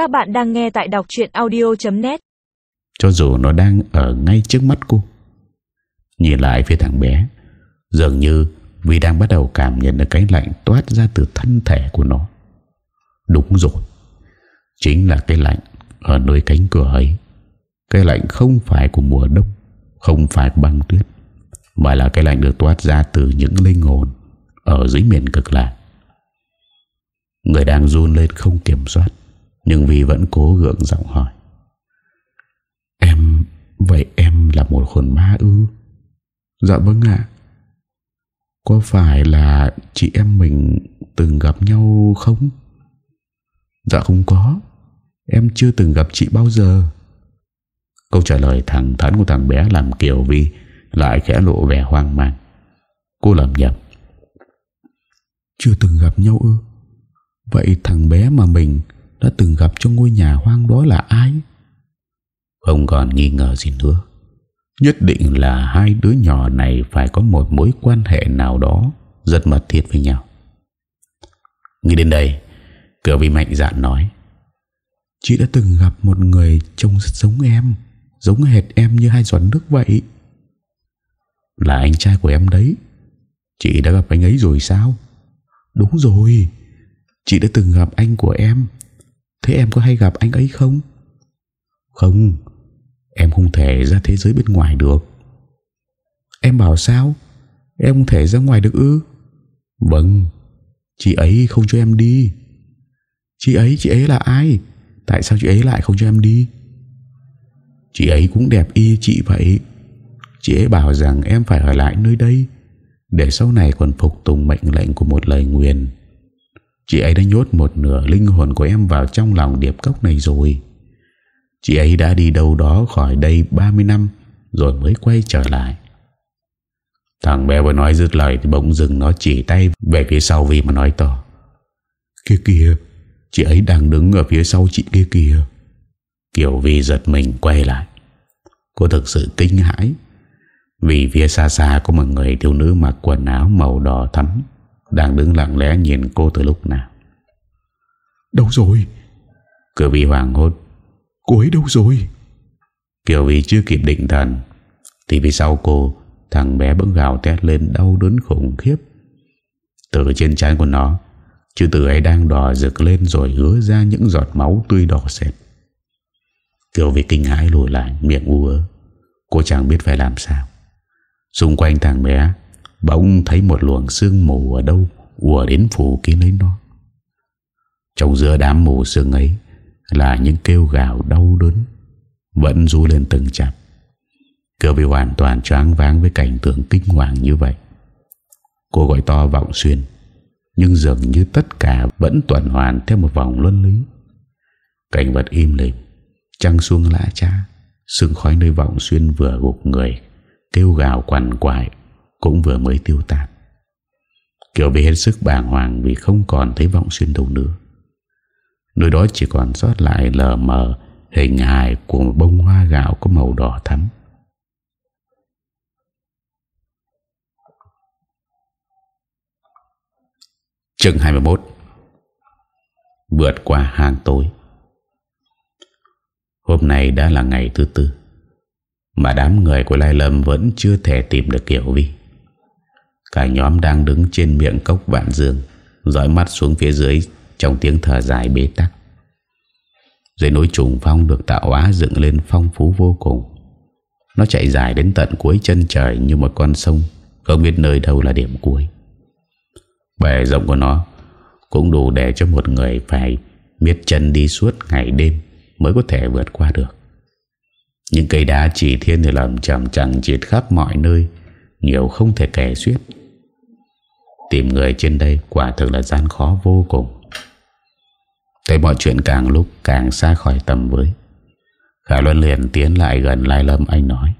Các bạn đang nghe tại đọc chuyện audio.net Cho dù nó đang ở ngay trước mắt cô, Nhìn lại phía thằng bé, Dường như vì đang bắt đầu cảm nhận được cái lạnh toát ra từ thân thể của nó. Đúng rồi, Chính là cái lạnh ở nơi cánh cửa ấy. Cái lạnh không phải của mùa đông, Không phải băng tuyết, Mà là cái lạnh được toát ra từ những linh hồn Ở dưới miền cực lạc. Người đang run lên không kiểm soát. Nhưng vì vẫn cố gượng giọng hỏi. Em, Vậy em là một hồn ma ư? Dạ vâng ạ. Có phải là chị em mình từng gặp nhau không? Dạ không có. Em chưa từng gặp chị bao giờ. Câu trả lời thẳng thắn của thằng bé Làm Kiều Vi Lại khẽ lộ vẻ hoang mang. Cô làm nhầm Chưa từng gặp nhau ư? Vậy thằng bé mà mình đã từng gặp trong ngôi nhà hoang đó là ai? Không còn nghi ngờ gì nữa. Nhất định là hai đứa nhỏ này Phải có một mối quan hệ nào đó Rất mật thiết với nhau. Nghĩ đến đây Cửa vi mạnh dạn nói Chị đã từng gặp một người trông rất giống em Giống hệt em như hai giọt nước vậy. Là anh trai của em đấy. Chị đã gặp anh ấy rồi sao? Đúng rồi. Chị đã từng gặp anh của em Thế em có hay gặp anh ấy không? Không Em không thể ra thế giới bên ngoài được. Em bảo sao? Em không thể ra ngoài được ư? Vâng Chị ấy không cho em đi. Chị ấy, chị ấy là ai? Tại sao chị ấy lại không cho em đi? Chị ấy cũng đẹp y chị vậy. Chị ấy bảo rằng em phải ở lại nơi đây Để sau này còn phục tùng mệnh lệnh của một lời nguyền. Chị ấy đã nhốt một nửa linh hồn của em vào trong lòng điệp cốc này rồi. Chị ấy đã đi đâu đó khỏi đây 30 năm Rồi mới quay trở lại. Thằng bé vừa nói dứt lời Thì bỗng dừng nó chỉ tay về phía sau vì mà nói to. Kia kìa Chị ấy đang đứng ở phía sau chị kia kìa. Kiều Vi giật mình quay lại. Cô thực sự kinh hãi. Vì phía xa xa có một người thiếu nữ mặc quần áo màu đỏ thắm Đang đứng lặng lẽ nhìn cô từ lúc nào. Đâu rồi? Kiều Vi hoàng hốt. Cô ấy đâu rồi? Kiều Vi chưa kịp định thần Thì phía sau cô Thằng bé bỗng gào tét lên đau đớn khủng khiếp. Từ trên trán của nó Chữ tử ấy đang đỏ rực lên Rồi hứa ra những giọt máu tươi đỏ xẹp. Kiều Vi kinh hãi lùi lại Miệng u ớ. Cô chẳng biết phải làm sao. Xung quanh thằng bé Bỗng thấy một luồng sương mù ở đâu, ùa đến phủ kín lấy nó. Trong giữa đám mù sương ấy Là những kêu gào đau đớn, Vẫn du lên từng chạp Cơ bị hoàn toàn choáng váng Với cảnh tượng kinh hoàng như vậy. Cô gọi to vọng xuyên, Nhưng dường như tất cả Vẫn tuần hoàn theo một vòng luân lý. Cảnh vật im lìm, Trăng xuông lã cha Sương khói nơi vọng xuyên vừa gục người, Kêu gào quằn quại. Cũng vừa mới tiêu tan Kiều bị hết sức bàng hoàng Vì không còn thấy vọng xuyên đâu nữa. Nơi đó chỉ còn sót lại lờ mờ Hình hài của một bông hoa gạo Có màu đỏ thắm. Chương 21 Vượt qua hàng tối. Hôm nay đã là ngày thứ tư, Mà đám người của Lai Lâm Vẫn chưa thể tìm được Kiều Vi. Cả nhóm đang đứng trên miệng cốc vạn dương, Dõi mắt xuống phía dưới Trong tiếng thở dài bế tắc. Dưới núi trùng phong được tạo hóa dựng lên phong phú vô cùng. Nó chạy dài đến tận cuối chân trời Như một con sông, Không biết nơi đâu là điểm cuối. Bề rộng của nó Cũng đủ để cho một người phải Miết chân đi suốt ngày đêm Mới có thể vượt qua được. Những cây đá chỉ thiên thì làm chầm chẳng chịt khắp mọi nơi, Nhiều không thể kể xuyết Tìm người trên đây quả thực là gian khó vô cùng. Thấy mọi chuyện càng lúc càng xa khỏi tầm với, Khả Luân liền tiến lại gần Lai Lâm, anh nói,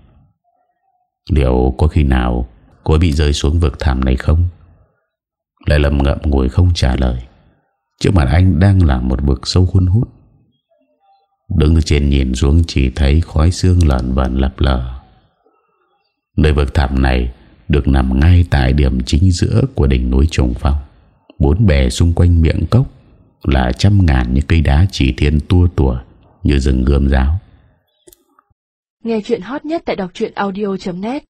Liệu có khi nào cô bị rơi xuống vực thẳm này không? Lai Lâm ngậm ngùi không trả lời. Trước mặt anh đang là một vực sâu khuôn hút. Đứng từ trên nhìn xuống chỉ thấy khói xương lợn vẩn lập lờ. Nơi vực thẳm này được nằm ngay tại điểm chính giữa của đỉnh núi Trùng Phong. Bốn bè xung quanh miệng cốc Là trăm ngàn những cây đá chỉ thiên tua tủa Như rừng gươm giáo Nghe chuyện hot nhất tại đọc audio.net